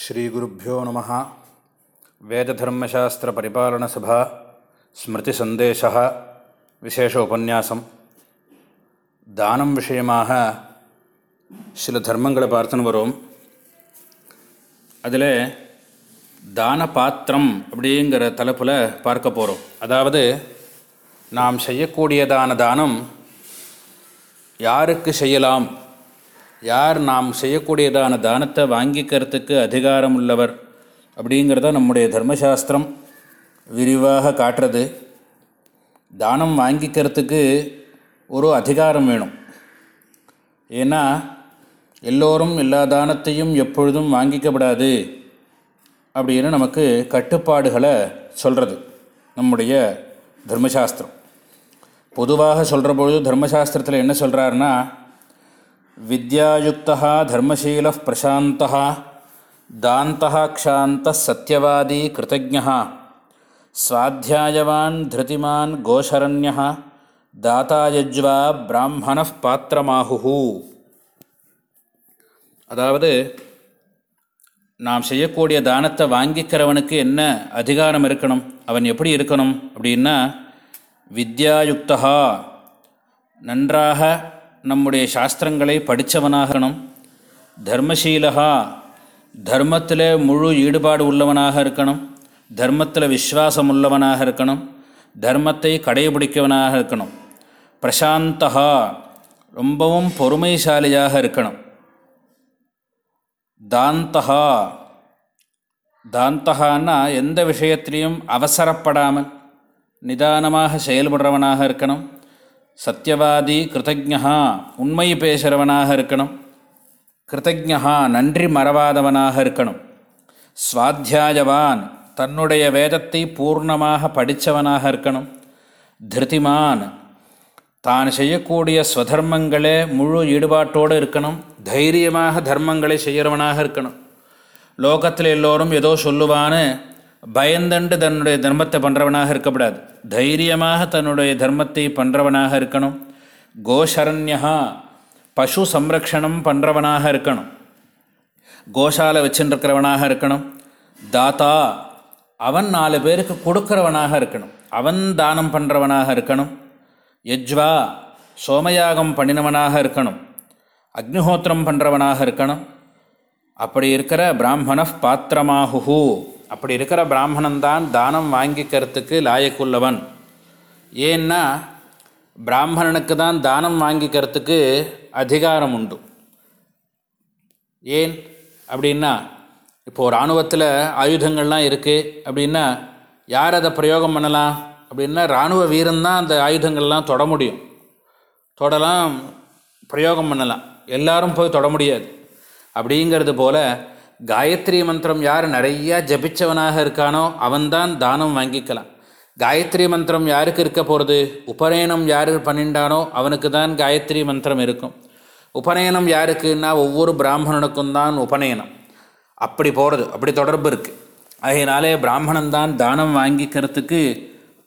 ஸ்ரீகுருப்போ நம வேததர்மசாஸ்திர பரிபாலனசபா ஸ்மிருதி சந்தேஷ விசேஷ உபன்யாசம் தானம் விஷயமாக சில தர்மங்களை பார்த்துன்னு வரும். அதில் தான பாத்திரம் அப்படிங்கிற தலைப்பில் பார்க்க போகிறோம் அதாவது நாம் செய்யக்கூடியதான தானம் யாருக்கு செய்யலாம்? யார் நாம் செய்யக்கூடியதான தானத்தை வாங்கிக்கிறதுக்கு அதிகாரம் உள்ளவர் அப்படிங்கிறத நம்முடைய தர்மசாஸ்திரம் விரிவாக காட்டுறது. தானம் வாங்கிக்கிறதுக்கு ஒரு அதிகாரம் வேணும். ஏன்னா எல்லோரும் எல்லா தானத்தையும் எப்பொழுதும் வாங்கிக்கப்படாது அப்படின்னு நமக்கு கட்டுப்பாடுகளை சொல்கிறது நம்முடைய தர்மசாஸ்திரம். பொதுவாக சொல்கிற பொழுது தர்மசாஸ்திரத்தில் என்ன சொல்கிறாருன்னா வித்யாயுக்தா தர்மசீல பிரசாந்தா தாந்தா க்ஷாந்த சத்யவாதி கிருத்தஜா சுவாத்தியாயவான் திருதிமான் கோஷரண்யா தாத்தாயஜ்வா பிராமண பாத்திரமாகு அதாவது நாம் செய்யக்கூடிய தானத்தை வாங்கிக்கிறவனுக்கு என்ன அதிகாரம் இருக்கணும்? அவன் எப்படி இருக்கணும்? அப்படின்னா வித்யாயுக்தா நன்றாக நம்முடைய சாஸ்திரங்களை படித்தவனாகணும் தர்மசீலகா தர்மத்தில் முழு ஈடுபாடு உள்ளவனாக இருக்கணும். தர்மத்தில் விஸ்வாசம் உள்ளவனாக இருக்கணும். தர்மத்தை கடைபிடிக்கவனாக இருக்கணும். பிரசாந்தகா ரொம்பவும் பொறுமைசாலியாக இருக்கணும். தாந்தகா தாந்தகான்னா எந்த விஷயத்திலையும் அவசரப்படாமல் நிதானமாக செயல்படுறவனாக இருக்கணும். சத்தியவாதி கிருத்தஜா உண்மை பேசுகிறவனாக இருக்கணும். கிருத்தஜா நன்றி மறவாதவனாக இருக்கணும். சுவாத்தியாயவான் தன்னுடைய வேதத்தை பூர்ணமாக படித்தவனாக இருக்கணும். திருதிமான் தான் செய்யக்கூடிய ஸ்வதர்மங்களே முழு ஈடுபாட்டோடு இருக்கணும். தைரியமாக தர்மங்களை செய்கிறவனாக இருக்கணும். லோகத்தில் எல்லோரும் ஏதோ சொல்லுவான்னு பயந்தண்டு தன்னுடைய தர்மத்தை பண்ணுறவனாக இருக்கக்கூடாது. தைரியமாக தன்னுடைய தர்மத்தை பண்ணுறவனாக இருக்கணும். கோஷரண்யா பசு சம்ரக்ஷணம் பண்ணுறவனாக இருக்கணும். கோஷாலை வச்சுருக்கிறவனாக இருக்கணும். தாத்தா அவன் நாலு பேருக்கு கொடுக்குறவனாக இருக்கணும். அவன் தானம் பண்ணுறவனாக இருக்கணும். யஜ்வா சோமயாகம் பண்ணினவனாக இருக்கணும். அக்னிஹோத்திரம் பண்ணுறவனாக இருக்கணும். அப்படி இருக்கிற பிராமண பாத்திரமாகு அப்படி இருக்கிற பிராமணன்தான் தானம் வாங்கிக்கிறதுக்கு லாயக்குள்ளவன். ஏன்னா பிராமணனுக்கு தான் தானம் வாங்கிக்கிறதுக்கு அதிகாரம் உண்டு ஏன்? அப்படின்னா இப்போது இராணுவத்தில் ஆயுதங்கள்லாம் இருக்குது அப்படின்னா யார் அதை பிரயோகம் பண்ணலாம்? அப்படின்னா இராணுவ வீரன்தான் அந்த ஆயுதங்கள்லாம் தொட முடியும். தொடலாம் பிரயோகம் பண்ணலாம். எல்லாரும் போய் தொட முடியாது. அப்படிங்கிறது போல் காயத்ரி மந்திரம் யார் நிறையா ஜபிச்சவனாக இருக்கானோ அவன்தான் தானம் வாங்கிக்கலாம். காயத்ரி மந்திரம் யாருக்கு இருக்க போகிறது உபநயனம் யார் பண்ணிண்டானோ அவனுக்கு தான் காயத்ரி மந்திரம் இருக்கும். உபநயனம் யாருக்குன்னா ஒவ்வொரு பிராமணனுக்கும் தான் உபநயனம். அப்படி போகிறது அப்படி தொடர்பு இருக்குது அதனாலே பிராமணன் தான் தானம் வாங்கிக்கிறதுக்கு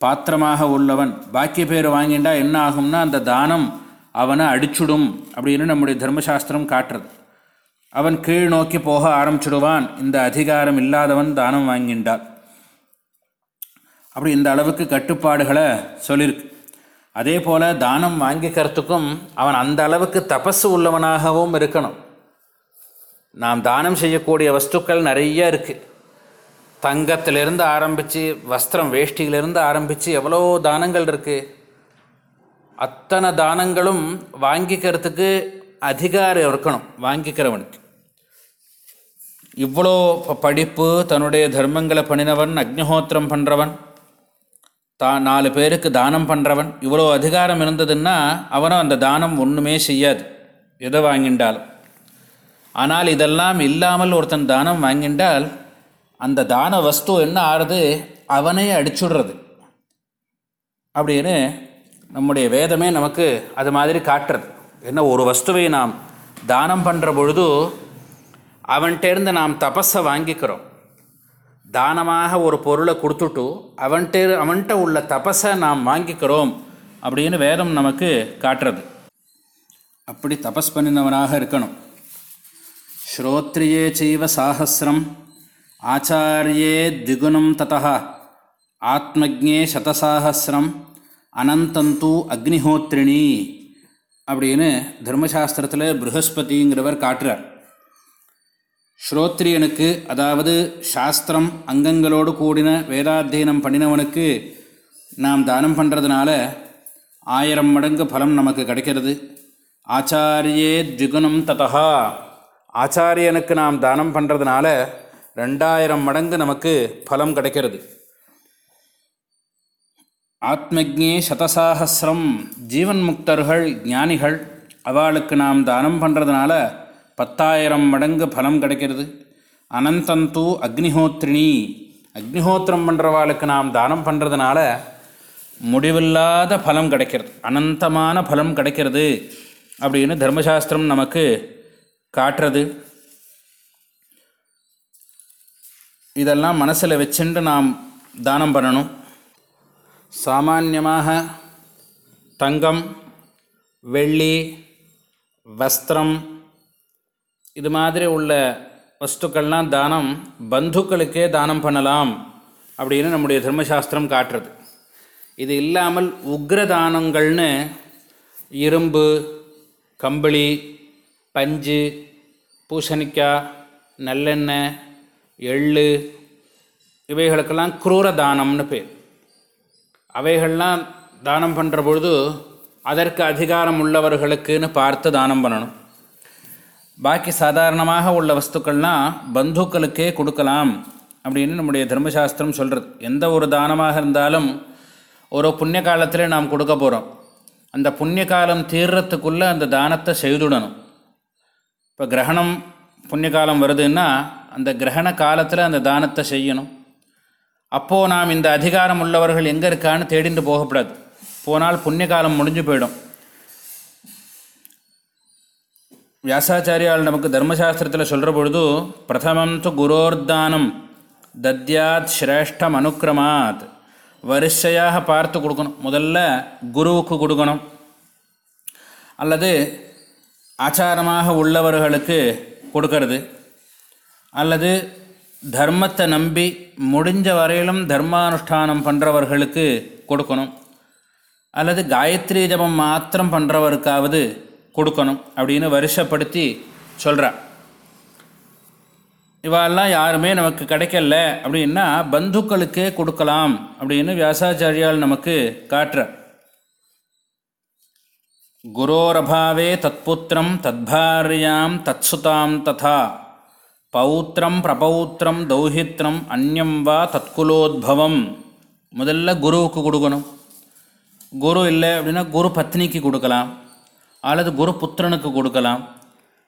பாத்திரமாக உள்ளவன். பாக்கி பேர் வாங்கிண்டா என்ன ஆகும்னா அந்த தானம் அவனை அடிச்சுடும் அப்படின்னு நம்முடைய தர்மசாஸ்திரம் காட்டுறது. அவன் கீழ் நோக்கி போக ஆரம்பிச்சுடுவான். இந்த அதிகாரம் இல்லாதவன் தானம் வாங்கின்றான். அப்படி இந்த அளவுக்கு கட்டுப்பாடுகளை சொல்லியிருக்கு அதே போல் தானம் வாங்கிக்கிறதுக்கும் அவன் அந்த அளவுக்கு தபஸ் உள்ளவனாகவும் இருக்கணும். நாம் தானம் செய்யக்கூடிய வஸ்துக்கள் நிறைய இருக்குது தங்கத்திலிருந்து ஆரம்பித்து வஸ்திரம் வேஷ்டியிலிருந்து ஆரம்பித்து எவ்வளோ தானங்கள் இருக்குது அத்தனை தானங்களும் வாங்கிக்கிறதுக்கு அதிகாரம் இருக்கணும் வாங்கிக்கிறவனுக்கு. இவ்வளோ படிப்பு தன்னுடைய தர்மங்களை பண்ணினவன் அக்னிஹோத்திரம் பண்ணுறவன் தான் நாலு பேருக்கு தானம் பண்ணுறவன் இவ்வளோ அதிகாரம் இருந்ததுன்னா அவனும் அந்த தானம் ஒன்றுமே செய்யாது எதை வாங்கிண்டாலும். ஆனால் இதெல்லாம் இல்லாமல் ஒருத்தன் தானம் வாங்கிண்டால் அந்த தான வஸ்து என்ன ஆறுது? அவனே அடிச்சுடுறது. அப்படின்னு நம்முடைய வேதமே நமக்கு அது மாதிரி காட்டுறது. என்ன ஒரு வஸ்துவை நாம் தானம் பண்ணுற பொழுது அவன்கிட்டேருந்து நாம் தபஸை வாங்கிக்கிறோம். தானமாக ஒரு பொருளை கொடுத்துட்டு அவன்கிட்ட அவன்கிட்ட உள்ள தபஸை நாம் வாங்கிக்கிறோம் அப்படின்னு வேதம் நமக்கு காட்டுறது. அப்படி தபஸ் பண்ணினவனாக இருக்கணும். ஸ்ரோத்ரியே செய்வ சாகசிரம் ஆச்சாரியே திகுணம் ததா ஆத்மஜே சதசாகசிரம் அனந்தந்தூ அக்னிஹோத்ரிணி. அப்படின்னு தர்மசாஸ்திரத்தில் ப்ரஹஸ்பதிங்கிறவர் காட்டுறார். ஸ்ரோத்ரியனுக்கு அதாவது சாஸ்திரம் அங்கங்களோடு கூடின வேதாத்தியனம் பண்ணினவனுக்கு நாம் தானம் பண்ணுறதுனால ஆயிரம் மடங்கு பலம் நமக்கு கிடைக்கிறது. ஆச்சாரியே திகுணம் ததா ஆச்சாரியனுக்கு நாம் தானம் பண்ணுறதுனால ரெண்டாயிரம் மடங்கு நமக்கு பலம் கிடைக்கிறது. ஆத்மஜே சதசாகசிரம் ஜீவன் முக்தர்கள் ஞானிகள் அவளுக்கு நாம் தானம் பண்ணுறதுனால பத்தாயிரம் மடங்கு பலம் கிடைக்கிறது. அனந்தந்தூ அக்னிஹோத்ரிணி. அக்னிஹோத்திரம் பண்ணுறவாளுக்கு நாம் தானம் பண்ணுறதுனால முடிவில்லாத பலம் கிடைக்கிறது. அனந்தமான பலம் கிடைக்கிறது அப்படின்னு தர்மசாஸ்திரம் நமக்கு காட்டுறது. இதெல்லாம் மனசில் வச்சுட்டு நாம் தானம் பண்ணணும். சாமான்யமாக தங்கம் வெள்ளி வஸ்திரம் இது மாதிரி உள்ள வஸ்துக்கள்லாம் தானம் பந்துக்களுக்கே தானம் பண்ணலாம் அப்படின்னு நம்முடைய தர்மசாஸ்திரம் காட்டுறது. இது இல்லாமல் உக்ர தானங்கள்னு இரும்பு கம்பளி பஞ்சு பூசணிக்காய் நல்லெண்ணெய் எள்ளு இவைகளுக்கெல்லாம் குரூர தானம்னு பேர். அவைகள்லாம் தானம் பண்ணுற பொழுது அதற்கு அதிகாரம் உள்ளவர்களுக்குன்னு பார்த்து தானம் பண்ணணும். பாக்கி சாதாரணமாக உள்ள வஸ்துக்கள்லாம் பந்துக்களுக்கே கொடுக்கலாம் அப்படின்னு நம்முடைய தர்மசாஸ்திரம் சொல்கிறது எந்த ஒரு தானமாக இருந்தாலும் ஒரு புண்ணிய காலத்தில் நாம் கொடுக்க போகிறோம் அந்த புண்ணிய காலம் தீர்றத்துக்குள்ளே அந்த தானத்தை செய்துடணும். இப்போ கிரகணம் புண்ணிய காலம் வருதுன்னா அந்த கிரகண காலத்தில் அந்த தானத்தை செய்யணும். அப்போது நாம் இந்த அதிகாரம் உள்ளவர்கள் எங்கே இருக்கான்னு தேடிட்டு போகக்கூடாது போனால் புண்ணிய காலம் முடிஞ்சு போயிடும். வியாசாச்சாரியால் நமக்கு தர்மசாஸ்திரத்தில் சொல்கிற பொழுது பிரதமம் து குரோர்தானம் தத்யாத் ஸ்ரேஷ்டம் அனுக்கிரமாத் வரிசையாக பார்த்து கொடுக்கணும். முதல்ல குருவுக்கு கொடுக்கணும். அல்லது ஆச்சாரமாக உள்ளவர்களுக்கு கொடுக்கறது. அல்லது தர்மத்தை நம்பி முடிஞ்ச வரையிலும் தர்மானுஷ்டானம் பண்ணுறவர்களுக்கு கொடுக்கணும். அல்லது காயத்ரி ஜபம் மாத்திரம் பண்ணுறவருக்காவது கொடுக்கணும் அப்படின்னு வருஷப்படுத்தி சொல்கிறான் இவாளெல்லாம் யாருமே நமக்கு கிடைக்கல அப்படின்னா பந்துக்களுக்கே கொடுக்கலாம் அப்படின்னு வியாசாச்சாரியால் நமக்கு காட்டுற. குரோரபாவே தத்புத்திரம் தத்பாரியாம் தத்சுதாம் ததா. பௌத்திரம் பிரபௌத்திரம் தௌஹித்ரம் அந்யம் வா தற்குலோத்பவம் முதல்ல குருவுக்கு கொடுக்கணும். குரு இல்லை அப்படின்னா குரு பத்னிக்கு கொடுக்கலாம். அல்லது குரு புத்திரனுக்கு கொடுக்கலாம்.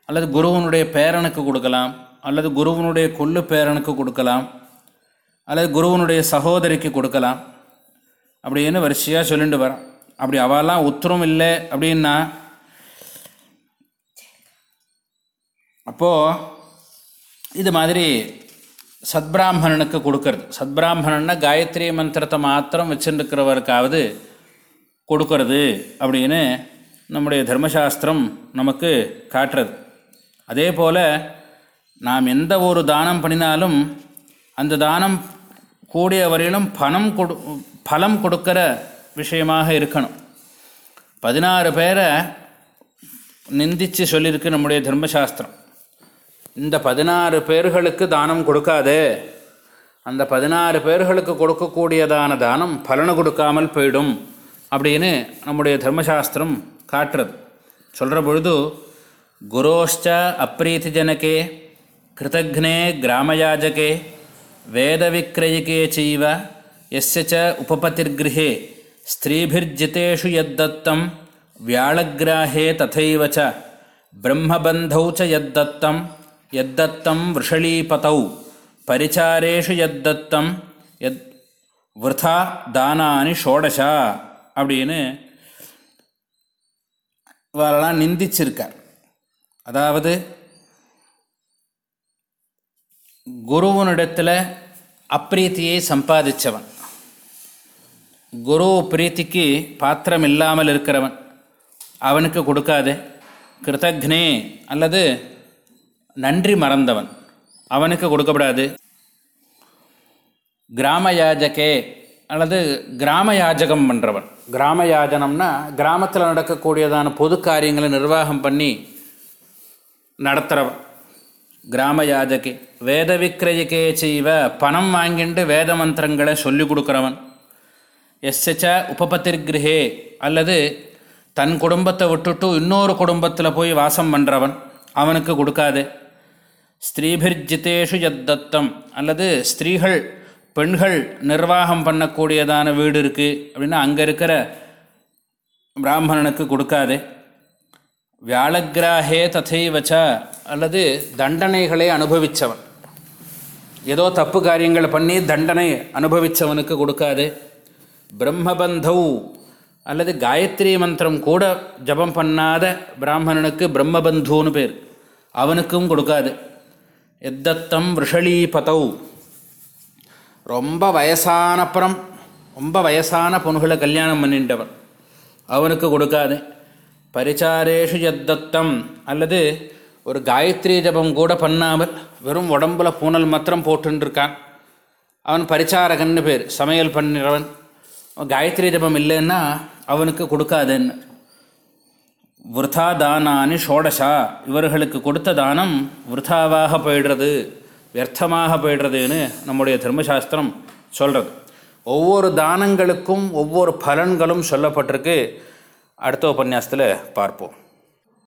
அல்லது குருவனுடைய பேரனுக்கு கொடுக்கலாம். அல்லது குருவனுடைய கொல்லு பேரனுக்கு கொடுக்கலாம். அல்லது குருவனுடைய சகோதரிக்கு கொடுக்கலாம். அப்படின்னு வரிசையாக சொல்லிட்டு வரான். அப்படி அவெல்லாம் உத்தரம் இல்லை அப்படின்னா அப்போது இது மாதிரி சத்பிராமணனுக்கு கொடுக்கறது. சத்பிராமணன்னா காயத்ரி மந்திரத்தை மாத்திரம் வச்சுருக்கிறவருக்காவது கொடுக்கறது அப்படின்னு நம்முடைய தர்மசாஸ்திரம் நமக்கு காட்டுறது. அதே போல் நாம் எந்த ஒரு தானம் பண்ணினாலும் அந்த தானம் கூடிய வரையிலும் பணம் கொடு பலம் கொடுக்கிற விஷயமாக இருக்கணும். பதினாறு பேரை நிந்தித்து சொல்லியிருக்கு நம்முடைய தர்மசாஸ்திரம். இந்த பதினாறு பேர்களுக்கு தானம் கொடுக்காதே. அந்த பதினாறு பேர்களுக்கு கொடுக்கக்கூடியதான தானம் பலனை கொடுக்காமல் போயிடும் அப்படின்னு நம்முடைய தர்மசாஸ்திரம் காட்டுறது. சொல்கிற பொழுது குரோஷ்ச அப்ரீதி ஜனகே கிருதக்னே கிராமயாஜகே வேதவிக்கிரயிகே செய்வ எஸ்ய ச ஸ்திரீபிர்ஜிதேஷு யத்தத்தம் வியாழகிராஹே ததைவச்ச பிரம்மபந்தௌச்ச பிரம்மபந்தௌ எத்தத்தம் யத்தத்தம் விஷளீபதௌ பரிச்சாரேஷு எத்தத்தம் எத் விரதா தானானி ஷோடசா அப்படின்னு இவரெல்லாம் நிந்திச்சிருக்கார். அதாவது குருவனிடத்தில் அப்பிரீத்தியை சம்பாதிச்சவன். குரு பிரீத்திக்கு பாத்திரம் இல்லாமல் இருக்கிறவன். அவனுக்கு கொடுக்காது. கிருத்தக்னே அல்லது நன்றி மறந்தவன். அவனுக்கு கொடுக்கப்படாது. கிராம யாஜகே அல்லது கிராம யாஜகம் பண்ணுறவன் கிராம யாஜனம்னா கிராமத்தில் நடக்கக்கூடியதான பொது காரியங்களை நிர்வாகம் பண்ணி நடத்துகிறவன் கிராம யாஜகே வேத விக்கிரயக்கே செய்வ பணம் வாங்கிட்டு வேத மந்திரங்களை சொல்லிக் கொடுக்குறவன். எஸ்ஸச்ச உபபத்திர்கிரகே அல்லது தன் குடும்பத்தை விட்டுட்டு இன்னொரு குடும்பத்தில் போய் வாசம் பண்ணுறவன் அவனுக்கு கொடுக்காது. ஸ்திரீபிர்ஜிதேஷு யத்தத்தம். அல்லது ஸ்திரீகள் பெண்கள் நிர்வாகம் பண்ணக்கூடியதான வீடு இருக்குது அப்படின்னா அங்கே இருக்கிற பிராமணனுக்கு கொடுக்காது. வியாழக்கிராகே ததைவச்ச அல்லது தண்டனைகளை அனுபவித்தவன் ஏதோ தப்பு காரியங்களை பண்ணி தண்டனை அனுபவித்தவனுக்கு கொடுக்காது. பிரம்மபந்தௌ அல்லது காயத்ரி மந்திரம் கூட ஜபம் பண்ணாத பிராமணனுக்கு பிரம்மபந்துன்னு பேர். அவனுக்கும் கொடுக்காது. எத்தத்தம் விஷளீபதௌ ரொம்ப வயசானப்புறம் ரொம்ப வயசான பொண்ணுகளை கல்யாணம் பண்ணிட்டவன் அவனுக்கு கொடுக்காது. பரிச்சாரேஷு எத்தத்தம் அல்லது ஒரு காயத்ரி ஜபம் கூட பண்ணாமல் வெறும் உடம்புல பூனல் மாத்திரம் போட்டுருக்கான் அவன் பரிச்சாரகன்னு பேர் சமையல் பண்ணுறவன். காயத்ரி ஜபம் இல்லைன்னா அவனுக்கு கொடுக்காதுன்னு. விரதா தானானி ஷோடஷா இவர்களுக்கு கொடுத்த தானம் விரதாவாக போயிடுறது வியர்த்தமாக போயிடுறதுன்னு நம்முடைய தர்மசாஸ்திரம் சொல்கிறது ஒவ்வொரு தானங்களுக்கும் ஒவ்வொரு பலன்களும் சொல்லப்பட்டிருக்கு அடுத்த உபன்யாசத்தில் பார்ப்போம்